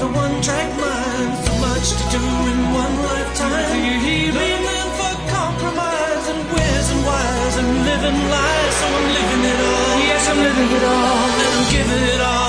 the one track mind. So much to do in one lifetime. Leaning for compromise and where's and why's and living lies. So I'm living it all. Yes, I'm living it all. And I'm giving it all.